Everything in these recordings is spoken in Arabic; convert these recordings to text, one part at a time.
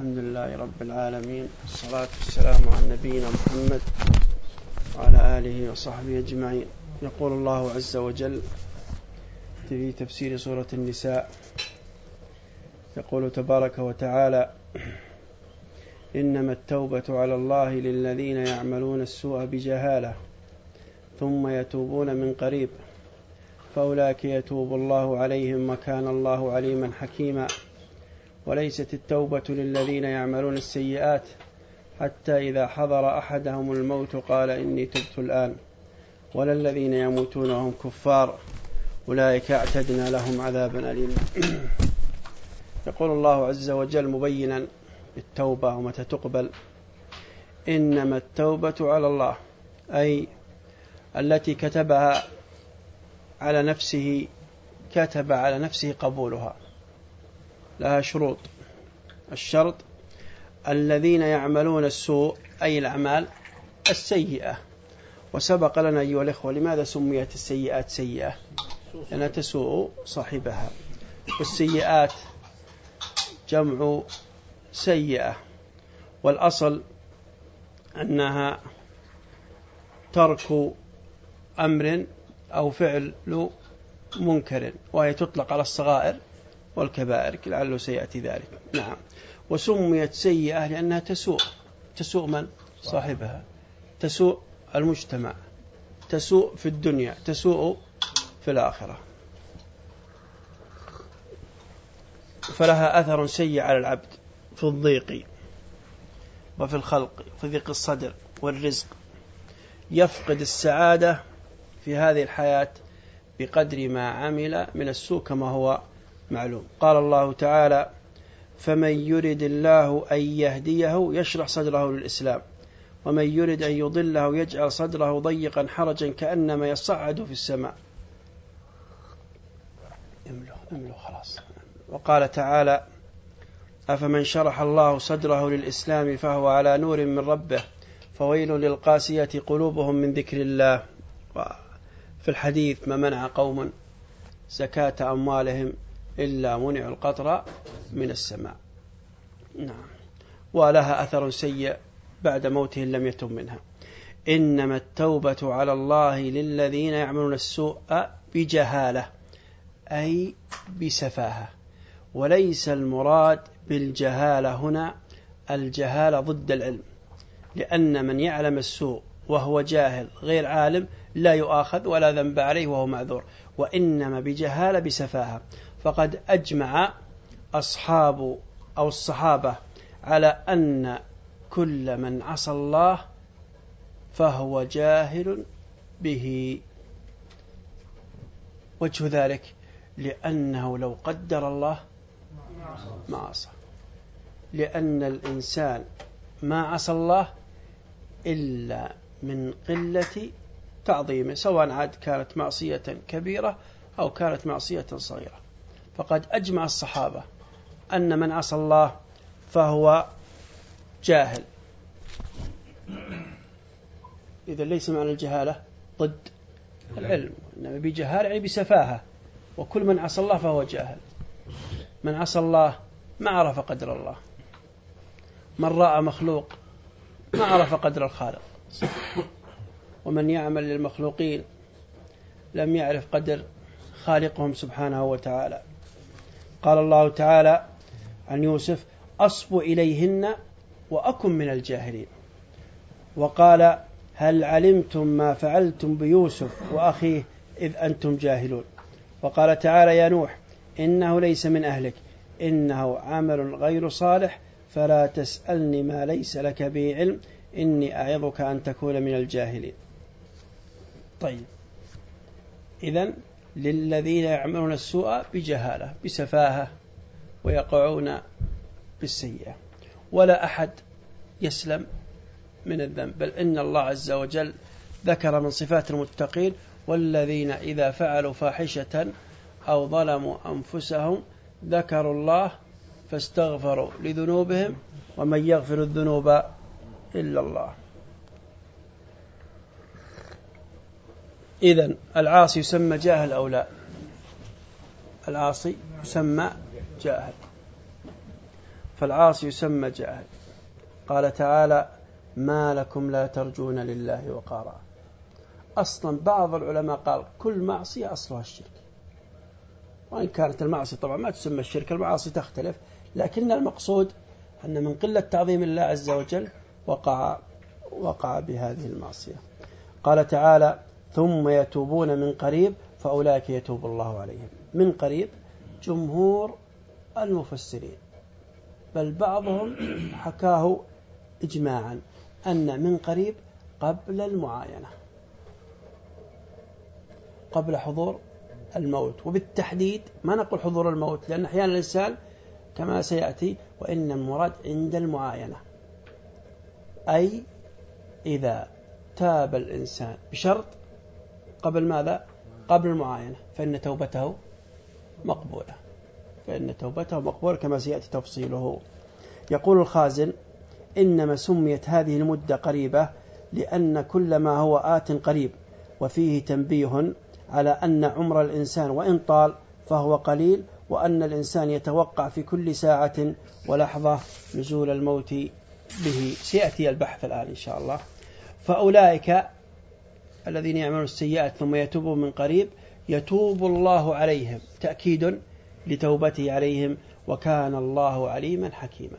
الحمد لله رب العالمين والصلاة والسلام على نبينا محمد وعلى آله وصحبه أجمعين. يقول الله عز وجل في تفسير سورة النساء يقول تبارك وتعالى إنما التوبة على الله للذين يعملون السوء بجهالة ثم يتوبون من قريب فأولئك يتوب الله عليهم وكان الله عليما حكيما. وليست التوبة للذين يعملون السيئات حتى إذا حضر أحدهم الموت قال إني تبت الآن. ولا الذين يموتون وهم كفار أولئك اعتدنا لهم عذابا أليما. يقول الله عز وجل مبينا التوبة ومتى تقبل. إنما التوبة على الله أي التي كتبها على نفسه كتب على نفسه قبولها. لها شروط. الشرط الذين يعملون السوء أي الأعمال السيئة. وسبق لنا أيها الإخوة لماذا سميت السيئات سيئة؟ لأنها تسوء صاحبها. والسيئات جمع سيئة. والأصل أنها ترك أمر أو فعل منكر وهي تطلق على الصغائر. والكبائر لعله سيأتي ذلك. نعم. وسميت سيئة لأنها تسوء. تسوء من؟ صاحبها. تسوء المجتمع. تسوء في الدنيا. تسوء في الآخرة. فلها أثر سيء على العبد في الضيق وفي الخلق في ضيق الصدر والرزق. يفقد السعادة في هذه الحياة بقدر ما عمل من السوء كما هو معلوم. قال الله تعالى فمن يرد الله أن يهديه يشرح صدره للإسلام ومن يرد أن يضله يجعل صدره ضيقا حرجا كأنما يصعد في السماء. املوا املوا خلاص. وقال تعالى أفمن شرح الله صدره للإسلام فهو على نور من ربه فويل للقاسية قلوبهم من ذكر الله. في الحديث ما منع قوم زكاة أموالهم إلا منع القطر من السماء. نعم. ولها أثر سيء بعد موته لم يتم منها. إنما التوبة على الله للذين يعملون السوء بجهالة أي بسفاهة. وليس المراد بالجهالة هنا الجهالة ضد العلم لأن من يعلم السوء وهو جاهل غير عالم لا يؤاخذ ولا ذنب عليه وهو معذور. وإنما بجهالة بسفاهة. فقد أجمع أصحاب أو الصحابة على أن كل من عصى الله فهو جاهل به. وجه ذلك لأنه لو قدر الله ما عصى. لأن الإنسان ما عصى الله إلا من قلة تعظيمه سواء عاد كانت معصية كبيرة أو كانت معصية صغيرة. فقد أجمع الصحابة أن من عصى الله فهو جاهل. إذا ليس معنى الجهالة ضد العلم إنما بجهالة يعني بسفاهة. وكل من عصى الله فهو جاهل. من عصى الله ما عرف قدر الله. من رأى مخلوق ما عرف قدر الخالق. ومن يعمل للمخلوقين لم يعرف قدر خالقهم سبحانه وتعالى. قال الله تعالى عن يوسف أصب إليهن وأكن من الجاهلين. وقال هل علمتم ما فعلتم بيوسف وأخيه إذ أنتم جاهلون؟ وقال تعالى يا نوح إنه ليس من أهلك إنه عمل غير صالح فلا تسألني ما ليس لك به علم إني أعظك أن تكون من الجاهلين. طيب. إذا للذين يعملون السوء بجهالة بسفاهة ويقعون بالسيئة. ولا أحد يسلم من الذنب بل إن الله عز وجل ذكر من صفات المتقين والذين إذا فعلوا فاحشة أو ظلموا أنفسهم ذكروا الله فاستغفروا لذنوبهم ومن يغفر الذنوب إلا الله. إذا العاصي يسمى جاهل أو لا؟ العاصي يسمى جاهل. فالعاصي يسمى جاهل. قال تعالى ما لكم لا ترجون لله وقارا. أصلا بعض العلماء قال كل معصية أصلها الشرك. وإن كانت المعصية طبعا ما تسمى الشرك المعاصي تختلف. لكن المقصود أن من قلة تعظيم الله عز وجل وقع وقع بهذه المعصية. قال تعالى ثم يتوبون من قريب فأولئك يتوب الله عليهم. من قريب جمهور المفسرين بل بعضهم حكاه إجماعا أن من قريب قبل المعاينة قبل حضور الموت. وبالتحديد ما نقول حضور الموت لأن أحيانا الإنسان كما سيأتي وإن المراد عند المعاينة أي إذا تاب الإنسان بشرط قبل ماذا؟ قبل المعاينة. فإن توبته مقبولة. فإن توبته مقبولة كما سيأتي تفصيله. يقول الخازن إنما سميت هذه المدة قريبة لأن كل ما هو آت قريب وفيه تنبيه على أن عمر الإنسان وإن طال فهو قليل وأن الإنسان يتوقع في كل ساعة ولحظة نزول الموت به. سيأتي البحث الآن إن شاء الله. فأولئك الذين يعملون السيئات ثم يتوبون من قريب يتوب الله عليهم. تأكيد لتوبته عليهم وكان الله عليما حكيما.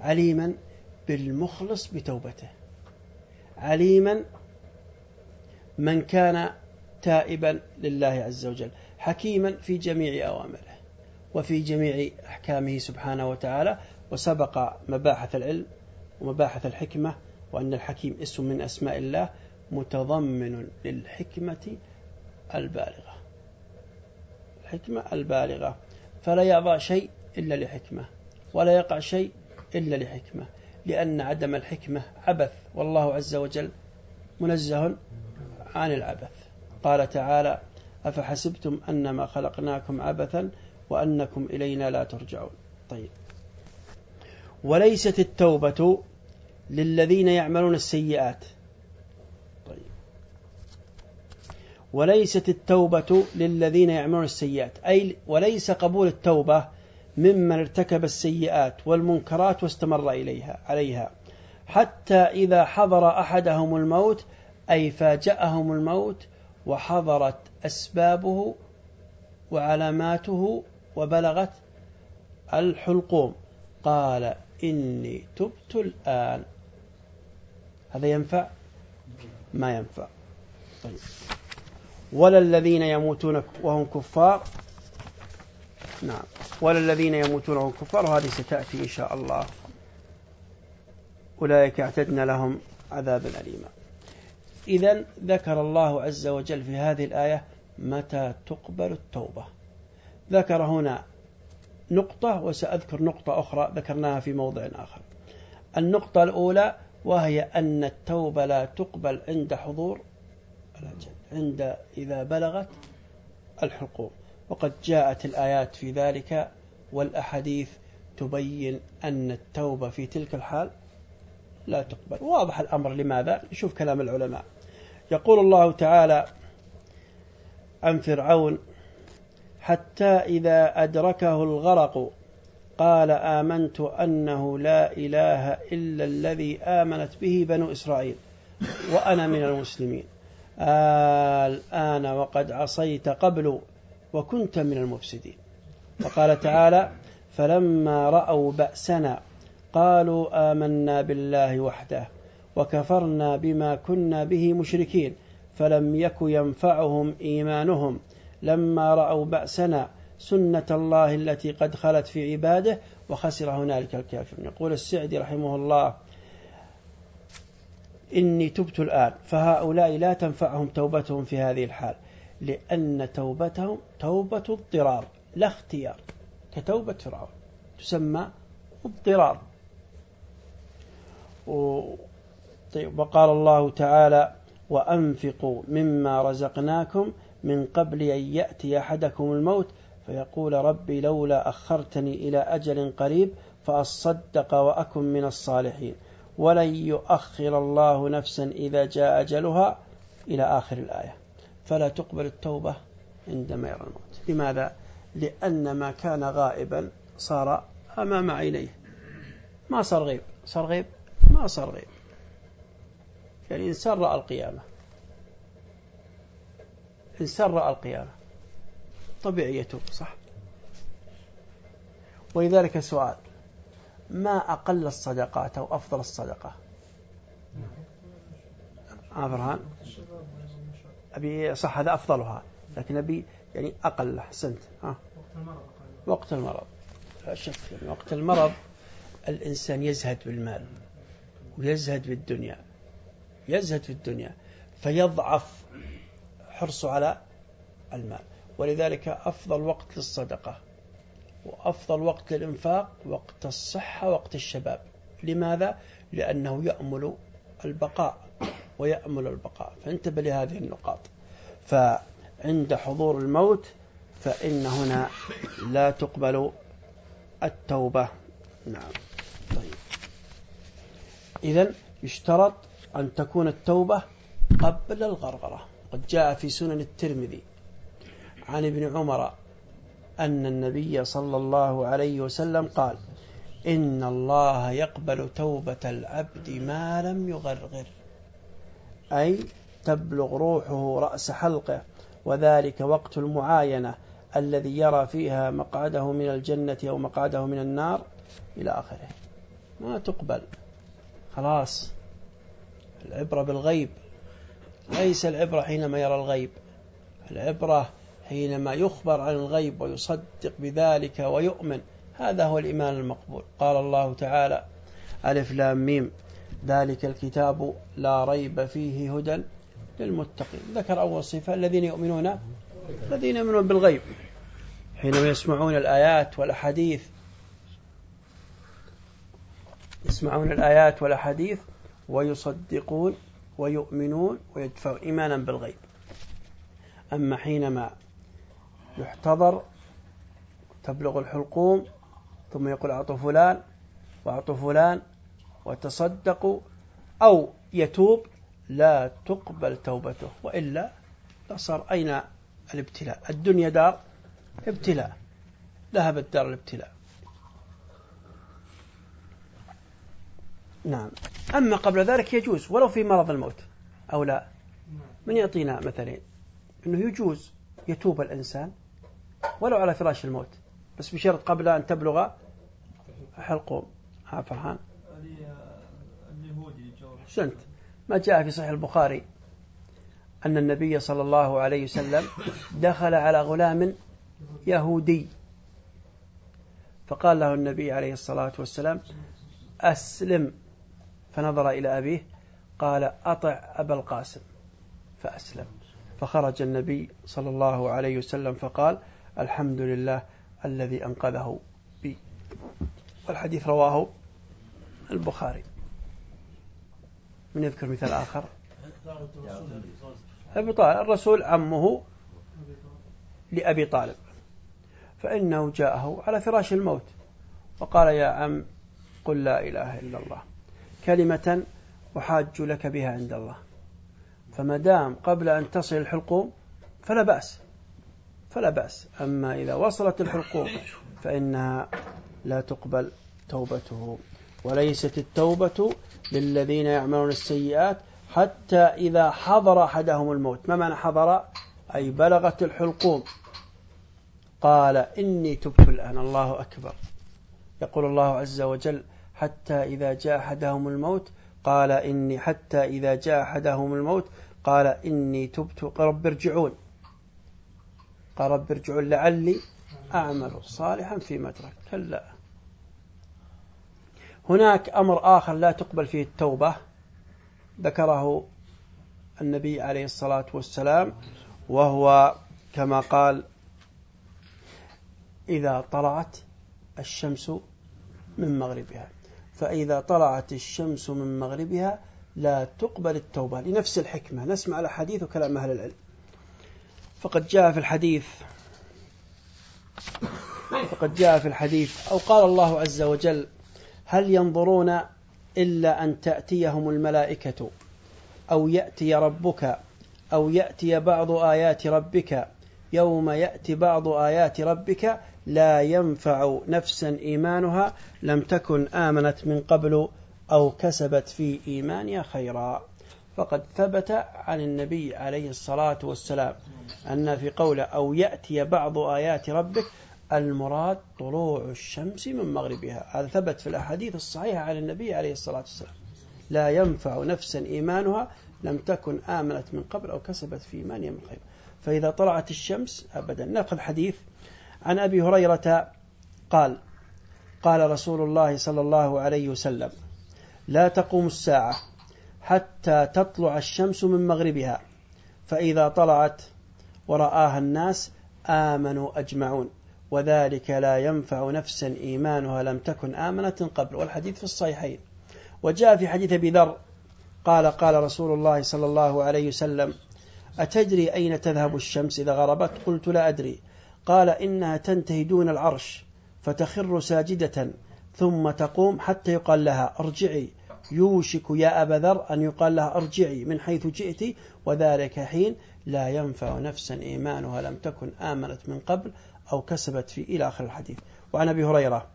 عليما بالمخلص بتوبته. عليما من كان تائبا لله عز وجل. حكيما في جميع أوامره وفي جميع أحكامه سبحانه وتعالى. وسبق مباحث العلم ومباحث الحكمة وأن الحكيم اسم من أسماء الله. متضمن للحكمة البالغة. الحكمة البالغة. فلا يضع شيء إلا لحكمة ولا يقع شيء إلا لحكمة لأن عدم الحكمة عبث. والله عز وجل منزه عن العبث. قال تعالى أفحسبتم أنما خلقناكم عبثا وأنكم إلينا لا ترجعون. طيب. وليست التوبة للذين يعملون السيئات طيب وليست التوبة للذين يعملون السيئات. أي وليس قبول التوبة ممن ارتكب السيئات والمنكرات واستمر إليها عليها. حتى إذا حضر أحدهم الموت أي فاجأهم الموت وحضرت أسبابه وعلاماته وبلغت الحلقوم. قال إني تبت الآن. هذا ينفع؟ ما ينفع. طيب. ولا الذين يموتون وهم كفار. نعم. ولا الذين يموتون وهم كفار. وهذه ستأتي إن شاء الله. أولئك اعتدنا لهم عذابا أليما. إذا ذكر الله عز وجل في هذه الآية متى تقبل التوبة. ذكر هنا نقطة وسأذكر نقطة أخرى ذكرناها في موضع آخر. النقطة الأولى وهي أن التوبة لا تقبل عند حضور الأجل. عند إذا بلغت الحقوق. وقد جاءت الآيات في ذلك والأحاديث تبين أن التوبة في تلك الحال لا تقبل. واضح الأمر. لماذا؟ نشوف كلام العلماء. يقول الله تعالى عن فرعون حتى إذا أدركه الغرق قال آمنت أنه لا إله إلا الذي آمنت به بنو إسرائيل وأنا من المسلمين. الآن وقد عصيت قبل وكنت من المفسدين. وقال تعالى فلما رأوا بأسنا قالوا آمنا بالله وحده وكفرنا بما كنا به مشركين فلم يك ينفعهم إيمانهم. لما رأوا بأسنا سنة الله التي قد خلت في عباده وخسر هنالك الكافرون. يقول السعدي رحمه الله إني تبت الآن فهؤلاء لا تنفعهم توبتهم في هذه الحال لأن توبتهم توبة اضطرار لا اختيار كتوبة فرعون تسمى اضطرار. طيب وقال الله تعالى وأنفقوا مما رزقناكم من قبل أن يأتي أحدكم الموت. فيقول ربي لولا أخرتني إلى أجل قريب فأصدق وأكن من الصالحين. ولن يؤخر الله نفسا إذا جاء أجلها إلى آخر الآية. فلا تقبل التوبة عندما يرى الموت. لماذا؟ لأن ما كان غائبا صار أمام عينيه. ما صار غيب. صار غيب؟ ما صار غيب. يعني الإنسان رأى القيامة. إنسان رأى القيامة. طبيعي يتوب صح؟ ولذلك سؤال ما أقل الصدقات أو أفضل الصدقة. آه أبي صح هذا أفضلها لكن أبي يعني أقل أحسنت. ها؟ وقت المرض. يعني وقت المرض الإنسان يزهد بالمال ويزهد بالدنيا يزهد في الدنيا فيضعف حرصه على المال. ولذلك أفضل وقت للصدقة. وأفضل وقت للإنفاق وقت الصحة وقت الشباب. لماذا؟ لأنه يأمل البقاء ويأمل البقاء. فانتبه لهذه النقاط. فعند حضور الموت فإن هنا لا تقبل التوبة. نعم. طيب. إذا يشترط أن تكون التوبة قبل الغرغرة. قد جاء في سنن الترمذي عن ابن عمر أن النبي صلى الله عليه وسلم قال إن الله يقبل توبة العبد ما لم يغرغر. أي تبلغ روحه رأس حلقه وذلك وقت المعاينة الذي يرى فيها مقعده من الجنة أو مقعده من النار إلى آخره. ما تقبل. خلاص. العبرة بالغيب. ليس العبرة حينما يرى الغيب. العبرة حينما يخبر عن الغيب ويصدق بذلك ويؤمن هذا هو الإيمان المقبول. قال الله تعالى ألف لام ميم ذلك الكتاب لا ريب فيه هدى للمتقين. ذكر أول صفة الذين يؤمنون الذين يؤمنون بالغيب. حينما يسمعون الآيات والأحاديث يسمعون الآيات والأحاديث ويصدقون ويؤمنون ويدفعون إيمانا بالغيب. أما حينما يحتضر تبلغ الحلقوم ثم يقول أعطوا فلان وأعطوا فلان وتصدقوا أو يتوب لا تقبل توبته وإلا لصار أين الابتلاء؟ الدنيا دار ابتلاء ذهبت دار الابتلاء. نعم. أما قبل ذلك يجوز ولو في مرض الموت أو لا. من يعطينا مثلين؟ أنه يجوز يتوب الإنسان ولو على فراش الموت. بس بشرط قبل أن تبلغ حلقوم ها فرحان حسنت ما جاء في صحيح البخاري أن النبي صلى الله عليه وسلم دخل على غلام يهودي. فقال له النبي عليه الصلاة والسلام أسلم. فنظر إلى أبيه قال أطع أبا القاسم. فأسلم. فخرج النبي صلى الله عليه وسلم فقال الحمد لله الذي أنقذه بي والحديث رواه البخاري. من يذكر مثال آخر؟ أبي طالب. الرسول عمه لأبي طالب. فإنه جاءه على فراش الموت. وقال يا عم قل لا إله إلا الله. كلمة أحاج لك بها عند الله. فما دام قبل أن تصل الحلقوم فلا بأس. فلا بأس. أما إذا وصلت الحلقوم فإنها لا تقبل توبته وليست التوبة للذين يعملون السيئات حتى إذا حضر أحدهم الموت. ما معنى حضر؟ أي بلغت الحلقوم. قال إني تبت الآن. الله أكبر. يقول الله عز وجل حتى إذا جاء أحدهم الموت قال إني حتى إذا جاء أحدهم الموت قال إني تبت. رب ارجعون. قال رب ارجعون لعلي أعمل صالحا فيما ترك كلا. هناك أمر آخر لا تقبل فيه التوبة. ذكره النبي عليه الصلاة والسلام وهو كما قال إذا طلعت الشمس من مغربها. فإذا طلعت الشمس من مغربها لا تقبل التوبة. لنفس الحكمة. نسمع الحديث وكلام أهل العلم. فقد جاء في الحديث. فقد جاء في الحديث. أو قال الله عز وجل هل ينظرون إلا أن تأتيهم الملائكة أو يأتي ربك أو يأتي بعض آيات ربك؟ يوم يأتي بعض آيات ربك لا ينفع نفسا إيمانها لم تكن آمنت من قبل أو كسبت في إيمانها خيرا. فقد ثبت عن النبي عليه الصلاة والسلام أن في قوله أو يأتي بعض آيات ربك المراد طلوع الشمس من مغربها. هذا ثبت في الأحاديث الصحيحة عن النبي عليه الصلاة والسلام. لا ينفع نفسا إيمانها لم تكن آمنت من قبل أو كسبت في إيمانها من خير فإذا طلعت الشمس أبدا. نأخذ حديث عن أبي هريرة قال قال رسول الله صلى الله عليه وسلم لا تقوم الساعة. حتى تطلع الشمس من مغربها. فإذا طلعت ورآها الناس آمنوا أجمعون. وذلك لا ينفع نفسا إيمانها لم تكن آمنة قبل. والحديث في الصحيحين. وجاء في حديث أبي ذر قال قال رسول الله صلى الله عليه وسلم أتدري أين تذهب الشمس إذا غربت؟ قلت لا أدري. قال إنها تنتهي دون العرش فتخر ساجدة ثم تقوم حتى يقال لها ارجعي. يوشك يا أبا ذر أن يقال لها ارجعي من حيث جئت وذلك حين لا ينفع نفسا إيمانها لم تكن آمنت من قبل أو كسبت في إلى آخر الحديث. وعن أبي هريرة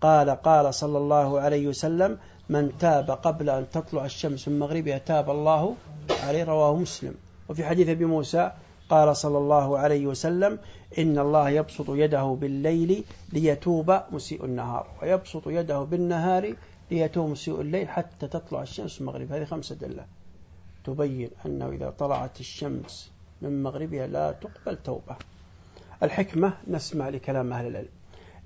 قال قال صلى الله عليه وسلم من تاب قبل أن تطلع الشمس من مغربها تاب الله عليه. رواه مسلم. وفي حديث أبي موسى قال صلى الله عليه وسلم إن الله يبسط يده بالليل ليتوب مسيء النهار ويبسط يده بالنهار ليتوب مسيء الليل حتى تطلع الشمس من مغرب هذه خمسة دلة تبين أنه إذا طلعت الشمس من مغربها لا تقبل توبة. الحكمة نسمع لكلام أهل العلم.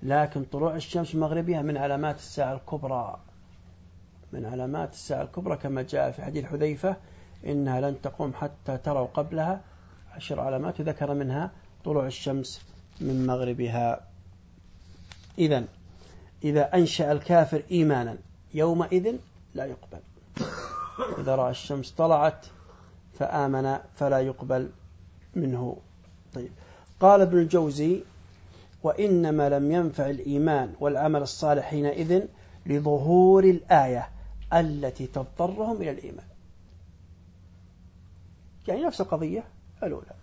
لكن طلوع الشمس من مغربها من علامات الساعة الكبرى. من علامات الساعة الكبرى كما جاء في حديث حذيفة إنها لن تقوم حتى تروا قبلها. عشر علامات ذكر منها طلوع الشمس من مغربها. إذا إذا أنشأ الكافر إيمانا يومئذ لا يقبل. إذا رأى الشمس طلعت فآمن فلا يقبل منه. طيب. قال ابن الجوزي وإنما لم ينفع الإيمان والعمل الصالح حينئذ لظهور الآية التي تضطرهم إلى الإيمان. يعني نفس القضية الأولى.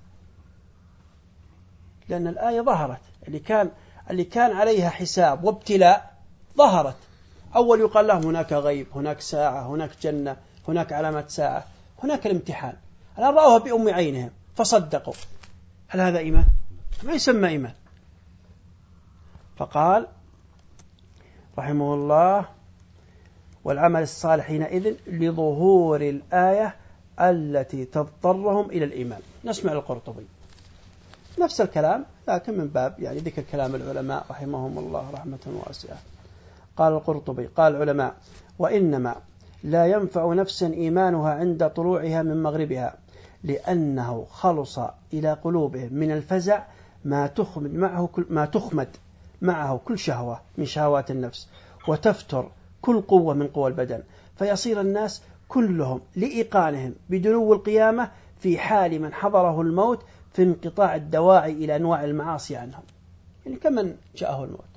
لأن الآية ظهرت. اللي كان اللي كان عليها حساب وابتلاء ظهرت. أول يقال لهم هناك غيب هناك ساعة هناك جنة هناك علامات ساعة هناك الامتحان. الآن رأوها بأم عينهم؟ فصدقوا. هل هذا إيمان؟ ما يسمى إيمان. فقال رحمه الله والعمل الصالح حينئذ لظهور الآية التي تضطرهم إلى الإيمان. نسمع القرطبي. نفس الكلام لكن من باب يعني ذكر كلام العلماء رحمهم الله رحمة واسعة. قال القرطبي قال العلماء وإنما لا ينفع نفسا إيمانها عند طلوعها من مغربها لأنه خلص إلى قلوبهم من الفزع ما تخمد معه كل ما تخمد معه كل شهوة من شهوات النفس وتفتر كل قوة من قوى البدن فيصير الناس كلهم لإيقانهم بدنو القيامة في حال من حضره الموت في انقطاع الدواعي إلى أنواع المعاصي عنهم. يعني كمن جاءه الموت.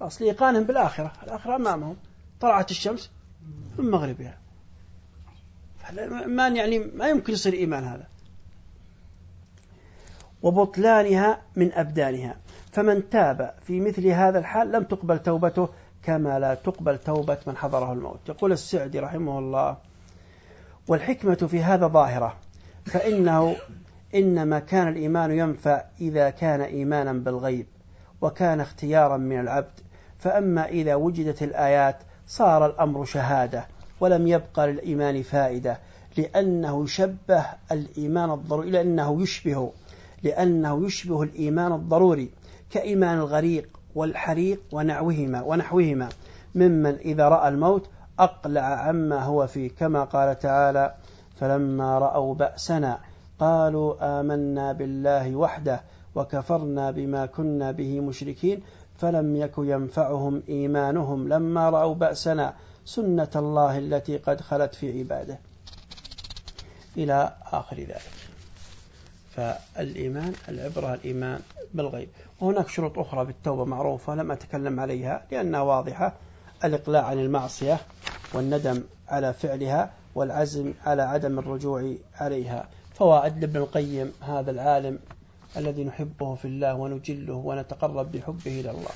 أصل إيقانهم بالآخرة الآخرة أمامهم طلعت الشمس من مغربها. ما يعني ما يمكن يصير إيمان هذا. وبطلانها من أبدانها. فمن تاب في مثل هذا الحال لم تقبل توبته كما لا تقبل توبة من حضره الموت. يقول السعدي رحمه الله والحكمة في هذا ظاهرة فإنه إنما كان الإيمان ينفع إذا كان إيمانا بالغيب وكان اختيارا من العبد فأما إذا وجدت الآيات صار الأمر شهادة ولم يبقى للإيمان فائدة لأنه شبه الإيمان الضروري لأنه يشبه لأنه يشبه الإيمان الضروري كإيمان الغريق والحريق ونحوهما ونحوهما. ممن إذا رأى الموت أقلع عما هو فيه كما قال تعالى فلما رأوا بأسنا قالوا آمنا بالله وحده وكفرنا بما كنا به مشركين فلم يك ينفعهم إيمانهم لما رأوا بأسنا سنة الله التي قد خلت في عباده. إلى آخر ذلك. فالإيمان العبرة الإيمان بالغيب. وهناك شروط أخرى بالتوبة معروفة لم أتكلم عليها لأنها واضحة. الإقلاع عن المعصية والندم على فعلها والعزم على عدم الرجوع عليها. فوائد لابن القيم هذا العالم الذي نحبه في الله ونجله ونتقرب بحبه إلى الله.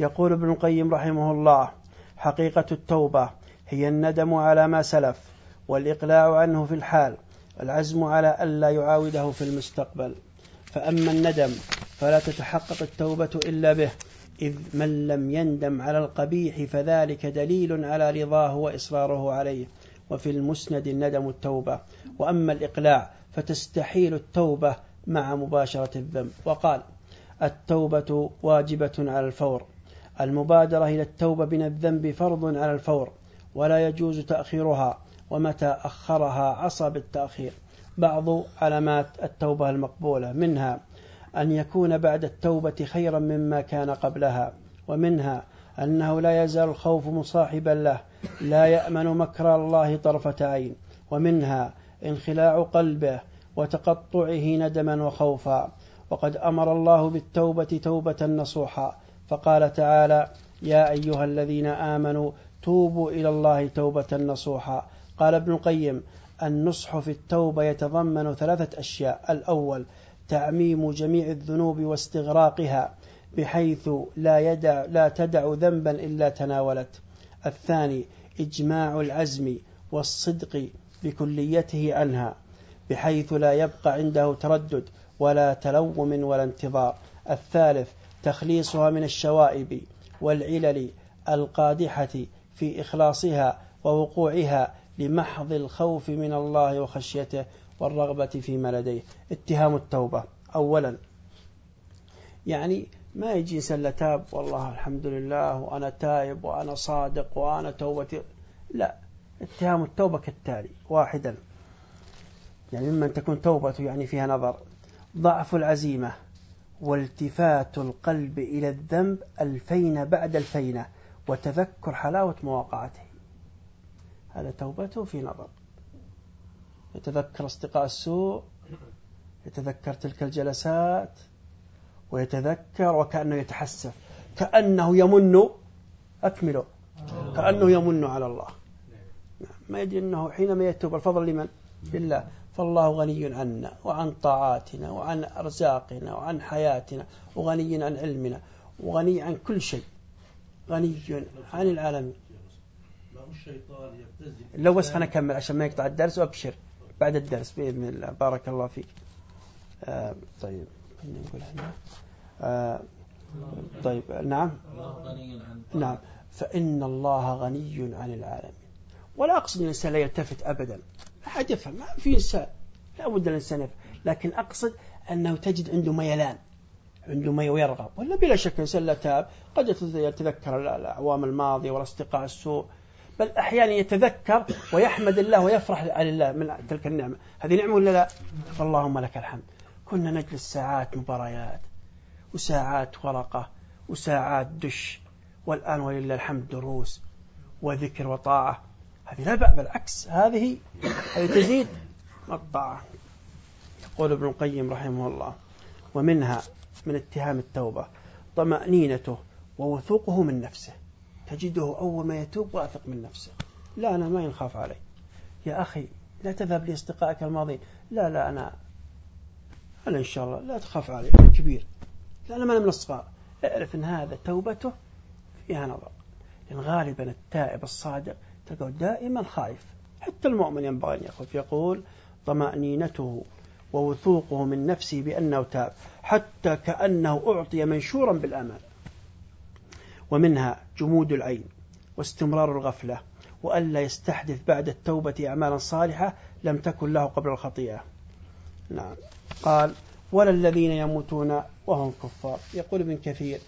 يقول ابن القيم رحمه الله حقيقة التوبة هي الندم على ما سلف والإقلاع عنه في الحال والعزم على ألا يعاوده في المستقبل. فأما الندم فلا تتحقق التوبة إلا به إذ من لم يندم على القبيح فذلك دليل على رضاه وإصراره عليه. وفي المسند الندم التوبة. وأما الإقلاع فتستحيل التوبة مع مباشرة الذنب. وقال التوبة واجبة على الفور. المبادرة إلى التوبة من الذنب فرض على الفور ولا يجوز تأخيرها ومتى أخرها عصى بالتأخير. بعض علامات التوبة المقبولة منها أن يكون بعد التوبة خيرا مما كان قبلها ومنها أنه لا يزال الخوف مصاحبا له لا يأمن مكر الله طرفة عين ومنها انخلاع قلبه وتقطعه ندما وخوفا. وقد أمر الله بالتوبة توبة نصوحا. فقال تعالى يا أيها الذين آمنوا توبوا إلى الله توبة نصوحا. قال ابن القيم النصح في التوبة يتضمن ثلاثة أشياء. الأول تعميم جميع الذنوب واستغراقها بحيث لا, يدع لا تدع ذنبا إلا تناولت. الثاني إجماع العزم والصدق بكليته عنها. بحيث لا يبقى عنده تردد ولا تلوم ولا انتظار. الثالث تخليصها من الشوائب والعلل القادحة في إخلاصها ووقوعها لمحض الخوف من الله وخشيته والرغبة فيما لديه. اتهام التوبة. أولا يعني ما يجي سلة تاب والله الحمد لله وأنا تائب وأنا صادق وأنا توبتي لا اتهام التوبة كالتالي. واحدا يعني ممن تكون توبته يعني فيها نظر. ضعف العزيمة والتفات القلب إلى الذنب الفين بعد الفينة وتذكر حلاوة مواقعته. هذا توبته في نظر. يتذكر أصدقاء السوء يتذكر تلك الجلسات ويتذكر وكأنه يتحسف كأنه يمن أكمله كأنه يمن على الله. ما يدري أنه حينما يتوب الفضل لمن؟ لله فالله غني عنا وعن طاعاتنا وعن أرزاقنا وعن حياتنا وغني عن علمنا وغني عن كل شيء. غني عن العالمين. لو بس خلينا نكمل عشان ما يقطع الدرس وأبشر بعد الدرس بإذن الله. بارك الله فيك. آه طيب نقول هنا. آه طيب نعم. نعم. فإن الله غني عن العالمين. ولا أقصد أن الإنسان لا يلتفت أبدا. أحد يفهم ما في إنسان لا بد الإنسان يفهم. لكن أقصد أنه تجد عنده ميلان عنده مي ويرغب. ولا بلا شك إنسان لا تاب قد يتذكر الأعوام الماضية والأصدقاء السوء. بل أحيانا يتذكر ويحمد الله ويفرح على الله من تلك النعمة. هذه نعمة ولا لا؟ فاللهم لك الحمد. كنا نجلس ساعات مباريات وساعات ورقة وساعات دش. والآن ولله الحمد دروس وذكر وطاعة. هذه لا بأس بالعكس هذه هذه تزيد الطاعة يقول ابن القيم رحمه الله ومنها من اتهام التوبة طمأنينته ووثوقه من نفسه. تجده أول ما يتوب واثق من نفسه. لا أنا ما ينخاف علي. يا أخي لا تذهب لأصدقائك الماضين لا لا أنا أنا إن شاء الله لا تخاف علي أنا كبير. لا أنا ما أنا من الصغار. اعرف أن هذا توبته فيها نظر. لأن غالبا التائب الصادق تلقاه دائما خايف. حتى المؤمن ينبغي أن يخف. يقول طمأنينته ووثوقه من نفسه بأنه تاب حتى كأنه أعطي منشورا بالأمان ومنها جمود العين واستمرار الغفلة وألا يستحدث بعد التوبة أعمالا صالحة لم تكن له قبل الخطيئة. نعم. قال ولا الذين يموتون وهم كفار. يقول ابن كثير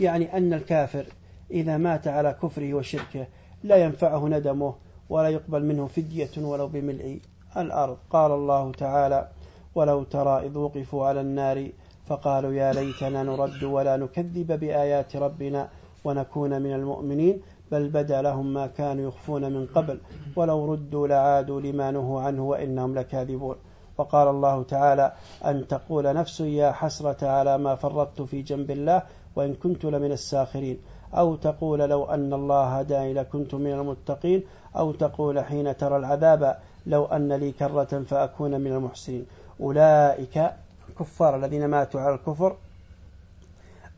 يعني أن الكافر إذا مات على كفره وشركه لا ينفعه ندمه ولا يقبل منه فدية ولو بملء الأرض. قال الله تعالى ولو ترى إذ وقفوا على النار فقالوا يا ليتنا نرد ولا نكذب بآيات ربنا ونكون من المؤمنين بل بدا لهم ما كانوا يخفون من قبل ولو ردوا لعادوا لما نهوا عنه وإنهم لكاذبون. وقال الله تعالى أن تقول نفس يا حسرة على ما فرطت في جنب الله وإن كنت لمن الساخرين. أو تقول لو أن الله هداني لكنت من المتقين أو تقول حين ترى العذاب لو أن لي كرة فأكون من المحسنين. أولئك للكفار الذين ماتوا على الكفر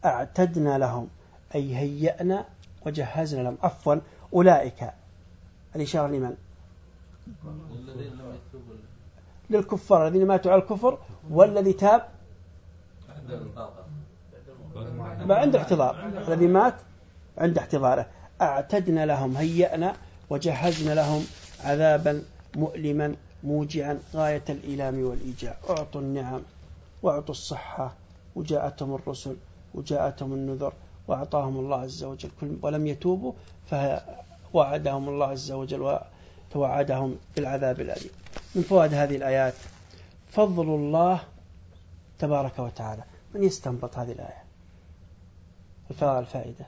أعتدنا لهم أي هيأنا وجهزنا لهم. عفوا أولئك. الإشارة لمن؟ للكفار الذين ماتوا على الكفر والذي تاب؟ عند الاحتضار الذي مات عند احتضاره. أعتدنا لهم هيأنا وجهزنا لهم عذابا مؤلما موجعا غاية الإيلام والإيجاع. أعطوا النعم وأعطوا الصحة وجاءتهم الرسل وجاءتهم النذر وأعطاهم الله عز وجل. ولم يتوبوا فوعدهم الله عز وجل وتوعدهم بالعذاب الأليم. من فوائد هذه الآيات فضل الله تبارك وتعالى. من يستنبط هذه الآية؟ الفائدة.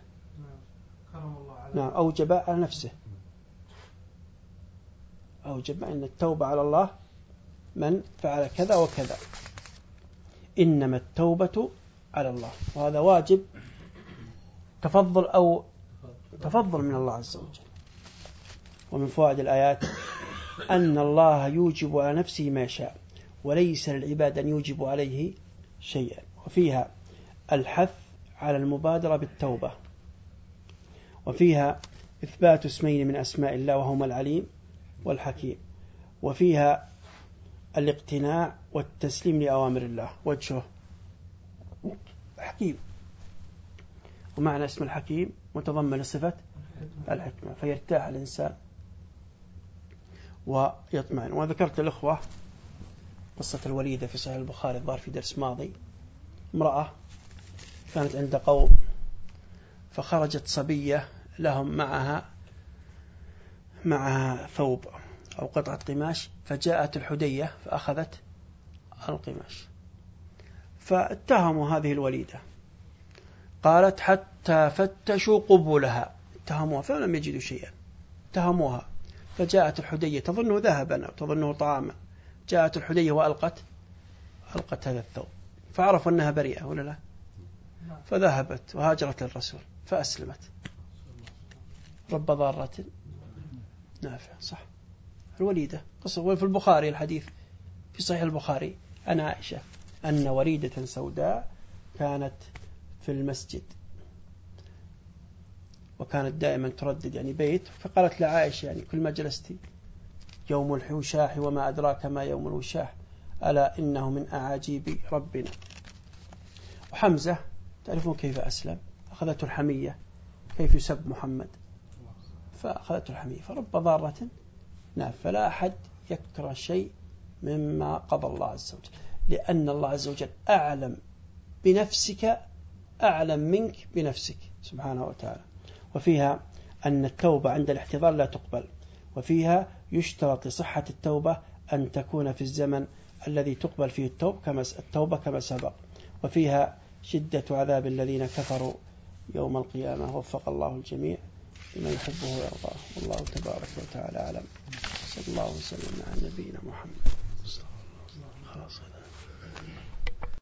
نعم أوجب على نفسه. أوجب أن التوبة على الله من فعل كذا وكذا. إنما التوبة على الله. وهذا واجب تفضل أو تفضل من الله عز وجل. ومن فوائد الآيات أن الله يوجب على نفسه ما يشاء وليس للعباد أن يوجب عليه شيئا. وفيها الحث على المبادرة بالتوبة. وفيها إثبات اسمين من أسماء الله وهما العليم والحكيم. وفيها الاقتناع والتسليم لأوامر الله. وجهه. حكيم. ومعنى اسم الحكيم متضمن صفة الحكمة فيرتاح الإنسان ويطمئن. وذكرت الأخوة قصة الوليدة في صحيح البخاري الظاهر في درس ماضي. امرأة كانت عند قوم فخرجت صبية لهم معها معها ثوب أو قطعة قماش فجاءت الحدية فأخذت القماش. فاتهموا هذه الوليدة. قالت حتى فتشوا قبولها اتهموها فلم يجدوا شيئا. اتهموها. فجاءت الحدية تظنه ذهبا أو تظنه طعاما. جاءت الحدية وألقت ألقت هذا الثوب. فعرفوا أنها بريئة ولا لا؟ فذهبت وهاجرت للرسول فأسلمت. رب ضارة. نافع صح. الوليدة. قصة في البخاري الحديث في صحيح البخاري. أنا عائشة أن وليدة سوداء كانت في المسجد. وكانت دائما تردد يعني بيت. فقالت لعائشة يعني كل ما جلستي يوم الحوشاح وما أدراك ما يوم الوشاح ألا إنه من أعاجيب ربنا. وحمزة تعرفون كيف أسلم؟ أخذته الحمية. كيف يسب محمد؟ فأخذته الحمية فرب ضارة نعم فلا أحد يكره شيء مما قضى الله عز وجل. لأن الله عز وجل أعلم بنفسك أعلم منك بنفسك سبحانه وتعالى. وفيها أن التوبة عند الاحتضار لا تقبل. وفيها يشترط لصحة التوبة أن تكون في الزمن الذي تقبل فيه التوب كما التوبة كما سبق. وفيها شدة عذاب الذين كفروا يوم القيامة. وفق الله الجميع. لما يحبه ويرضاه. والله تبارك وتعالى أعلم. صلى الله وسلم على نبينا محمد. خلاص هذا